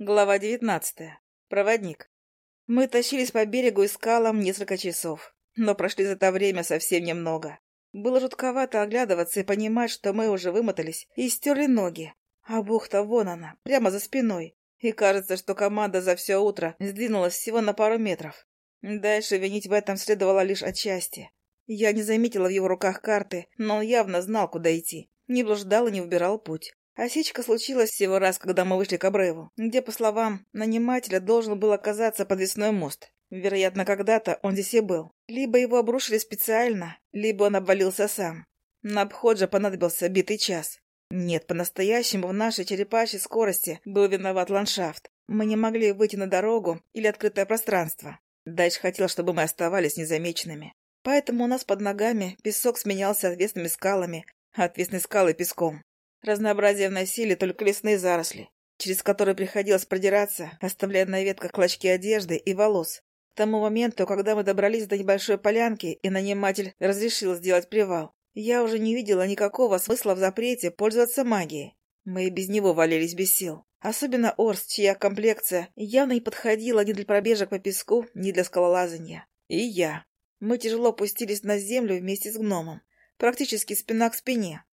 Глава девятнадцатая. Проводник. Мы тащились по берегу и скалам несколько часов, но прошли за это время совсем немного. Было жутковато оглядываться и понимать, что мы уже вымотались и стерли ноги. А бухта вон она, прямо за спиной. И кажется, что команда за все утро сдвинулась всего на пару метров. Дальше винить в этом следовало лишь отчасти. Я не заметила в его руках карты, но он явно знал, куда идти. Не блуждал и не выбирал путь. Осечка случилась всего раз, когда мы вышли к обрыву, где, по словам нанимателя, должен был оказаться подвесной мост. Вероятно, когда-то он здесь и был. Либо его обрушили специально, либо он обвалился сам. На обход же понадобился битый час. Нет, по-настоящему в нашей черепашьей скорости был виноват ландшафт. Мы не могли выйти на дорогу или открытое пространство. Дальше хотел, чтобы мы оставались незамеченными. Поэтому у нас под ногами песок сменялся отвесными скалами, а отвесные скалы — песком. Разнообразие вносили только лесные заросли, через которые приходилось продираться, оставляя на ветках клочки одежды и волос. К тому моменту, когда мы добрались до небольшой полянки, и наниматель разрешил сделать привал, я уже не видела никакого смысла в запрете пользоваться магией. Мы и без него валились без сил. Особенно Орс, чья комплекция явно не подходила ни для пробежек по песку, ни для скалолазания. И я. Мы тяжело опустились на землю вместе с гномом, практически спина к спине.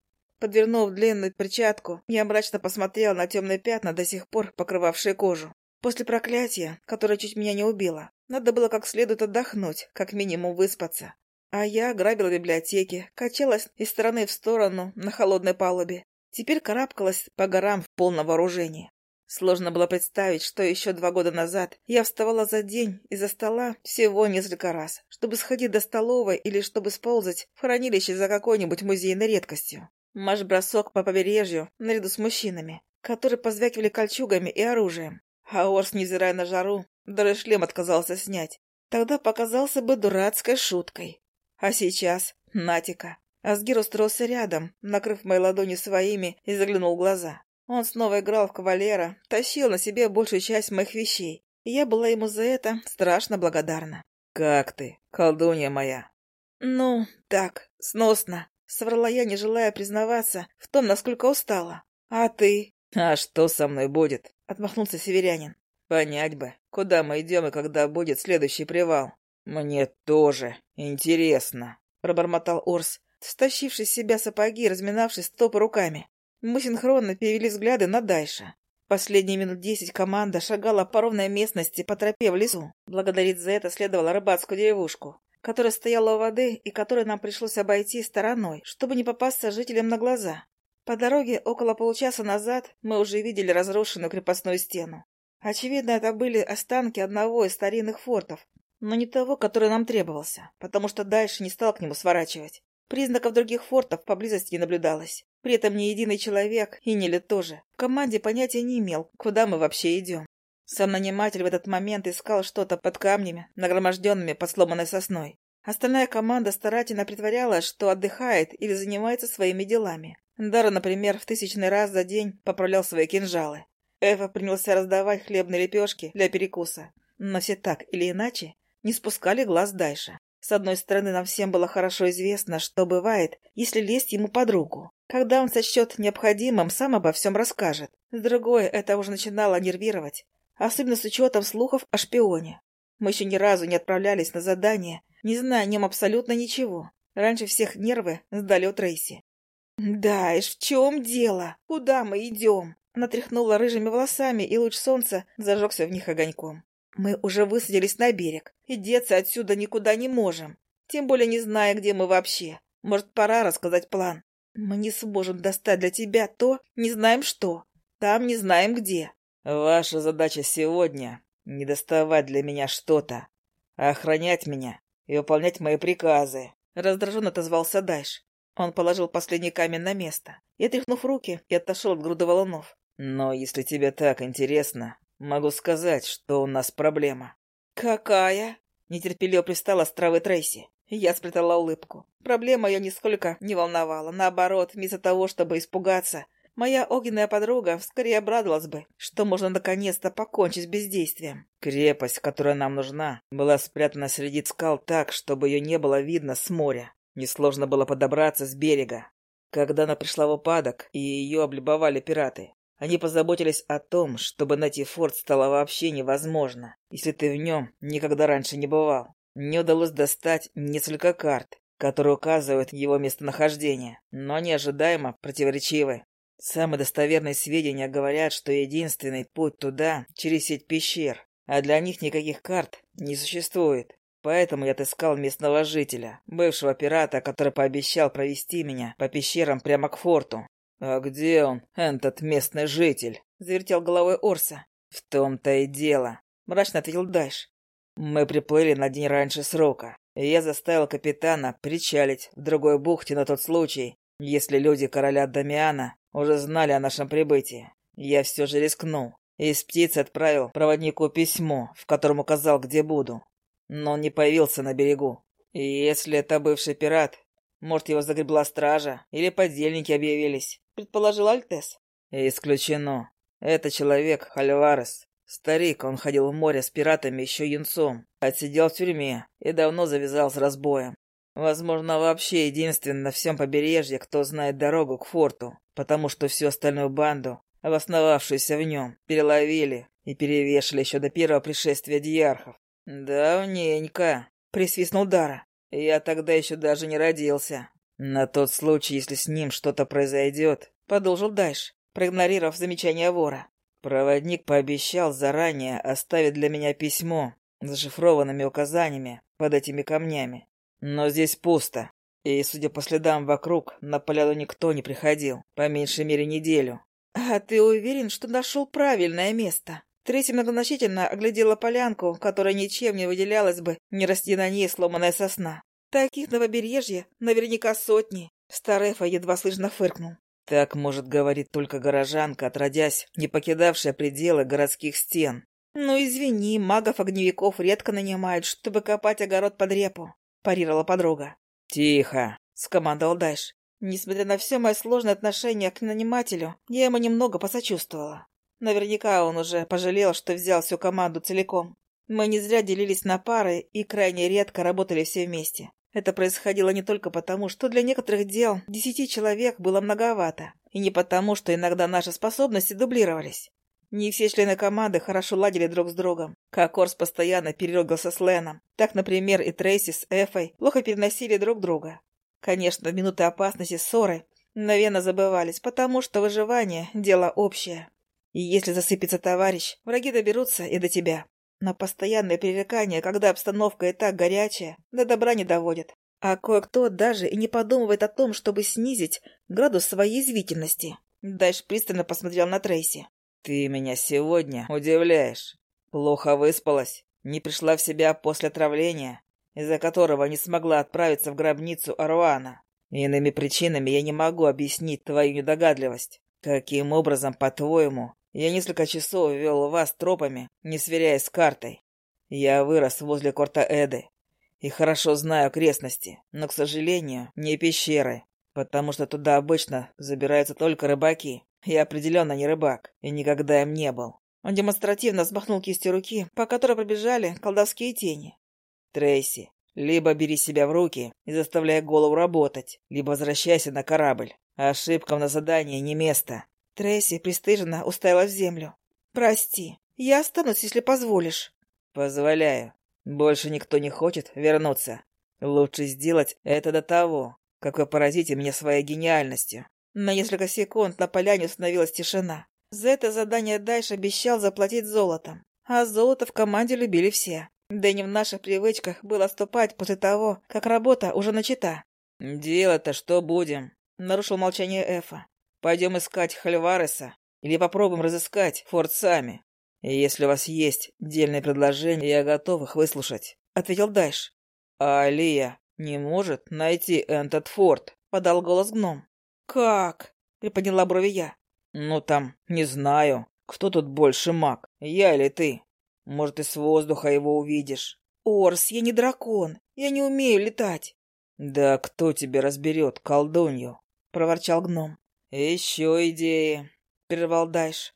Подвернув длинную перчатку, я мрачно посмотрела на темные пятна, до сих пор покрывавшие кожу. После проклятия, которое чуть меня не убило, надо было как следует отдохнуть, как минимум выспаться. А я грабила библиотеки, качалась из стороны в сторону на холодной палубе. Теперь карабкалась по горам в полном вооружении. Сложно было представить, что еще два года назад я вставала за день из-за стола всего несколько раз, чтобы сходить до столовой или чтобы сползать в хранилище за какой-нибудь музейной редкостью. Марш-бросок по побережью наряду с мужчинами, которые позвякивали кольчугами и оружием. А Орс, невзирая на жару, даже шлем отказался снять. Тогда показался бы дурацкой шуткой. А сейчас — Натика. Асгир устроился рядом, накрыв мои ладони своими, и заглянул в глаза. Он снова играл в кавалера, тащил на себе большую часть моих вещей, и я была ему за это страшно благодарна. «Как ты, колдунья моя?» «Ну, так, сносно. Соврала я, не желая признаваться в том, насколько устала. «А ты?» «А что со мной будет?» — отмахнулся северянин. «Понять бы, куда мы идем и когда будет следующий привал». «Мне тоже интересно», — пробормотал Орс, стащивший с себя сапоги и разминавшись стопы руками. Мы синхронно перевели взгляды на Дайша. Последние минут десять команда шагала по ровной местности по тропе в лесу. Благодарить за это следовало рыбацкую деревушку которая стояла у воды и которую нам пришлось обойти стороной, чтобы не попасться жителям на глаза. По дороге около получаса назад мы уже видели разрушенную крепостную стену. Очевидно, это были останки одного из старинных фортов, но не того, который нам требовался, потому что дальше не стал к нему сворачивать. Признаков других фортов поблизости не наблюдалось. При этом ни единый человек, и Нелет тоже, в команде понятия не имел, куда мы вообще идем. Сам наниматель в этот момент искал что-то под камнями, нагроможденными под сломанной сосной. Остальная команда старательно притворялась, что отдыхает или занимается своими делами. Дара, например, в тысячный раз за день поправлял свои кинжалы. Эва принялся раздавать хлебные лепешки для перекуса. Но все так или иначе не спускали глаз дальше. С одной стороны, нам всем было хорошо известно, что бывает, если лезть ему под руку. Когда он сочтет необходимым, сам обо всем расскажет. С другой, это уже начинало нервировать особенно с учетом слухов о шпионе. Мы еще ни разу не отправлялись на задание, не зная о нем абсолютно ничего. Раньше всех нервы сдали у Трейси. «Да, и в чем дело? Куда мы идем?» Она тряхнула рыжими волосами, и луч солнца зажегся в них огоньком. «Мы уже высадились на берег, и деться отсюда никуда не можем, тем более не зная, где мы вообще. Может, пора рассказать план? Мы не сможем достать для тебя то, не знаем что, там не знаем где. Ваша задача сегодня — не доставать для меня что-то, а охранять меня и выполнять мои приказы. Раздраженно отозвался Дайш. Он положил последний камень на место и, отряхнув руки, и отошел от груды валунов. Но если тебе так интересно, могу сказать, что у нас проблема. Какая? Нетерпеливо пристала с травы Трейси. Я спрятала улыбку. Проблема ее нисколько не волновала. Наоборот, вместо того, чтобы испугаться, Моя огненная подруга скорее обрадовалась бы, что можно наконец-то покончить с бездействием. Крепость, которая нам нужна, была спрятана среди скал так, чтобы ее не было видно с моря. Несложно было подобраться с берега. Когда она пришла в упадок, и ее облюбовали пираты, Они позаботились о том, чтобы найти форт стало вообще невозможно, если ты в нем никогда раньше не бывал. Мне удалось достать несколько карт, которые указывают его местонахождение, но они ожидаемо противоречивы. Самые достоверные сведения говорят, что единственный путь туда — через сеть пещер, а для них никаких карт не существует. Поэтому я отыскал местного жителя, бывшего пирата, который пообещал провести меня по пещерам прямо к форту. «А где он, этот местный житель?» — завертел головой Орса. «В том-то и дело», — мрачно ответил Дайш. «Мы приплыли на день раньше срока, и я заставил капитана причалить в другой бухте на тот случай, если люди короля Дамиана уже знали о нашем прибытии. Я все же рискнул. Из птиц отправил проводнику письмо, в котором указал, где буду. Но он не появился на берегу. И если это бывший пират, может, его загребла стража или подельники объявились, предположил Альтес. Исключено. Это человек Хальварес. Старик, он ходил в море с пиратами еще юнцом, отсидел в тюрьме и давно завязал с разбоем. Возможно, вообще единственный на всем побережье, кто знает дорогу к форту, потому что всю остальную банду, обосновавшуюся в нем, переловили и перевешали еще до первого пришествия диархов. «Давненько», — присвистнул Дара. «Я тогда еще даже не родился. На тот случай, если с ним что-то произойдет», — продолжил Дайш, проигнорировав замечание вора. Проводник пообещал заранее оставить для меня письмо с зашифрованными указаниями под этими камнями. Но здесь пусто. И, судя по следам вокруг, на поляну никто не приходил. По меньшей мере неделю. «А ты уверен, что нашел правильное место?» Третья многозначительно оглядела полянку, которая ничем не выделялась бы, не расти на ней сломанная сосна. Таких на побережье наверняка сотни. Старефа едва слышно фыркнул. Так может говорить только горожанка, отродясь, не покидавшая пределы городских стен. «Ну, извини, магов-огневиков редко нанимают, чтобы копать огород под репу. — парировала подруга. «Тихо!» — скомандовал Дайш. Несмотря на все мое сложное отношение к нанимателю, я ему немного посочувствовала. Наверняка он уже пожалел, что взял всю команду целиком. Мы не зря делились на пары и крайне редко работали все вместе. Это происходило не только потому, что для некоторых дел десяти человек было многовато, и не потому, что иногда наши способности дублировались. Не все члены команды хорошо ладили друг с другом. Как Орс постоянно переругался с Леном. Так, например, и Трейси с Эфой плохо переносили друг друга. Конечно, в минуты опасности ссоры мгновенно забывались, потому что выживание – дело общее. И если засыпется товарищ, враги доберутся и до тебя. Но постоянное пререкание, когда обстановка и так горячая, до добра не доводит. А кое-кто даже и не подумывает о том, чтобы снизить градус своей извительности. Дальше пристально посмотрел на Трейси. «Ты меня сегодня удивляешь. Плохо выспалась, не пришла в себя после отравления, из-за которого не смогла отправиться в гробницу Аруана. Иными причинами я не могу объяснить твою недогадливость. Каким образом, по-твоему, я несколько часов вел вас тропами, не сверяясь с картой? Я вырос возле Корта Эды и хорошо знаю окрестности, но, к сожалению, не пещеры, потому что туда обычно забираются только рыбаки. Я определенно не рыбак, и никогда им не был. Он демонстративно взмахнул кистью руки, по которой пробежали колдовские тени. Трейси, либо бери себя в руки и заставляй голову работать, либо возвращайся на корабль. Ошибкам на задании не место. Трейси пристыженно уставилась в землю. «Прости, я останусь, если позволишь». «Позволяю. Больше никто не хочет вернуться. Лучше сделать это до того, как вы поразите меня своей гениальностью. На несколько секунд на поляне установилась тишина. За это задание Дайш обещал заплатить золотом. А золото в команде любили все. Да и не в наших привычках было ступать после того, как работа уже начата. «Дело-то что будем?» — нарушил молчание Эфа. «Пойдем искать Хальвареса или попробуем разыскать форт сами. Если у вас есть дельные предложения, я готов их выслушать», — ответил Дайш. «А Алия не может найти этот форт?» — подал голос гном. «Как?» — приподняла брови я. «Ну там, не знаю. Кто тут больше маг, я или ты? Может, и с воздуха его увидишь». «Орс, я не дракон. Я не умею летать». «Да кто тебе разберет колдунью?» — проворчал гном. «Еще идеи», — прервал Дайш.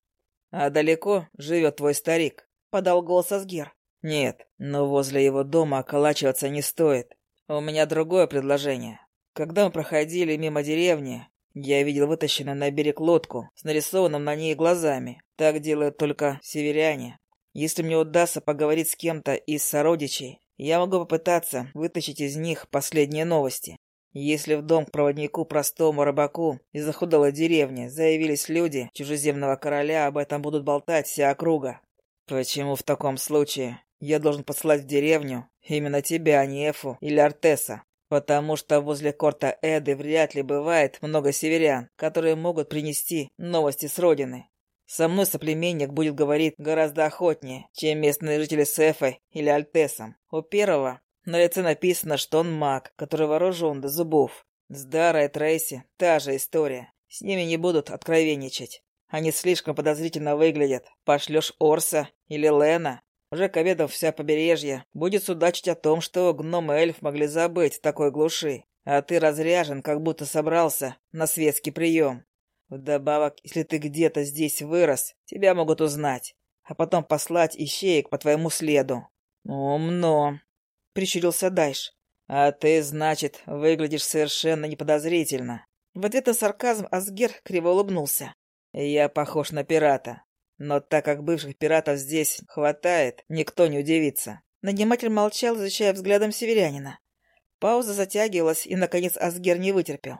«А далеко живет твой старик?» — подал голос Асгер. «Нет, но возле его дома околачиваться не стоит. У меня другое предложение. Когда мы проходили мимо деревни, Я видел вытащенную на берег лодку с нарисованным на ней глазами. Так делают только северяне. Если мне удастся поговорить с кем-то из сородичей, я могу попытаться вытащить из них последние новости. Если в дом к проводнику простому рыбаку из захудалой деревни заявились люди чужеземного короля, об этом будут болтать вся округа. Почему в таком случае я должен послать в деревню именно тебя, а не Эфу или Артеса? Потому что возле корта Эды вряд ли бывает много северян, которые могут принести новости с родины. Со мной соплеменник будет говорить гораздо охотнее, чем местные жители с Эфой или Альтесом. У первого на лице написано, что он маг, который вооружен до зубов. С Дарой и Трейси та же история. С ними не будут откровенничать. Они слишком подозрительно выглядят. Пошлешь Орса или Лена. Уже к обеду вся побережье будет судачить о том, что гном и эльф могли забыть в такой глуши. А ты разряжен, как будто собрался на светский прием. Вдобавок, если ты где-то здесь вырос, тебя могут узнать, а потом послать ищеек по твоему следу. Умно прищурился Дайш. «А ты, значит, выглядишь совершенно неподозрительно». В ответ на сарказм Асгер криво улыбнулся. «Я похож на пирата. Но так как бывших пиратов здесь хватает, никто не удивится». Наниматель молчал, изучая взглядом северянина. Пауза затягивалась, и, наконец, Асгер не вытерпел.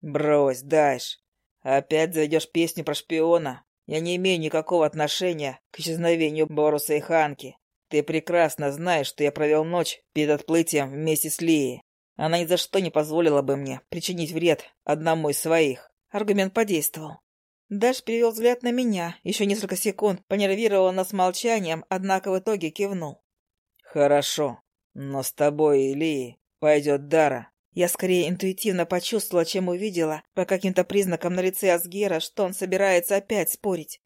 «Брось, Дайш. Опять заведешь песню про шпиона. Я не имею никакого отношения к исчезновению Боруса и Ханки. Ты прекрасно знаешь, что я провел ночь перед отплытием вместе с Лией. Она ни за что не позволила бы мне причинить вред одному из своих. Аргумент подействовал. Даш перевел взгляд на меня, еще несколько секунд понервировал нас молчанием, однако в итоге кивнул. «Хорошо, но с тобой и Лией пойдет Дара». Я скорее интуитивно почувствовала, чем увидела, по каким-то признакам на лице Асгера, что он собирается опять спорить.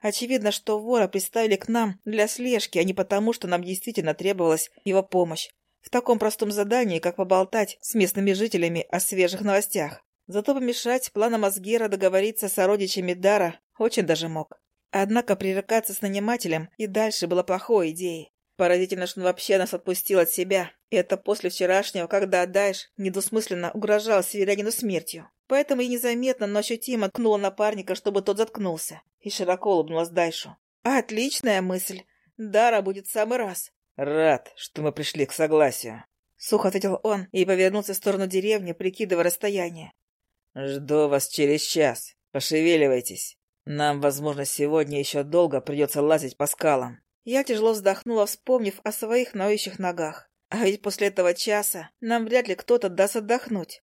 Очевидно, что вора приставили к нам для слежки, а не потому, что нам действительно требовалась его помощь. В таком простом задании, как поболтать с местными жителями о свежих новостях. Зато помешать планам Асгера договориться с сородичами Дара очень даже мог. Однако пререкаться с нанимателем и дальше было плохой идеей. Поразительно, что он вообще нас отпустил от себя. И это после вчерашнего, когда Дайш недвусмысленно угрожал северянину смертью. Поэтому и незаметно, но ощутимо ткнула напарника, чтобы тот заткнулся, и широко улыбнулась Дайшу. «Отличная мысль. Дара будет в самый раз». «Рад, что мы пришли к согласию», — сухо ответил он и повернулся в сторону деревни, прикидывая расстояние. «Жду вас через час. Пошевеливайтесь. Нам, возможно, сегодня еще долго придется лазить по скалам». Я тяжело вздохнула, вспомнив о своих ноющих ногах. А ведь после этого часа нам вряд ли кто-то даст отдохнуть.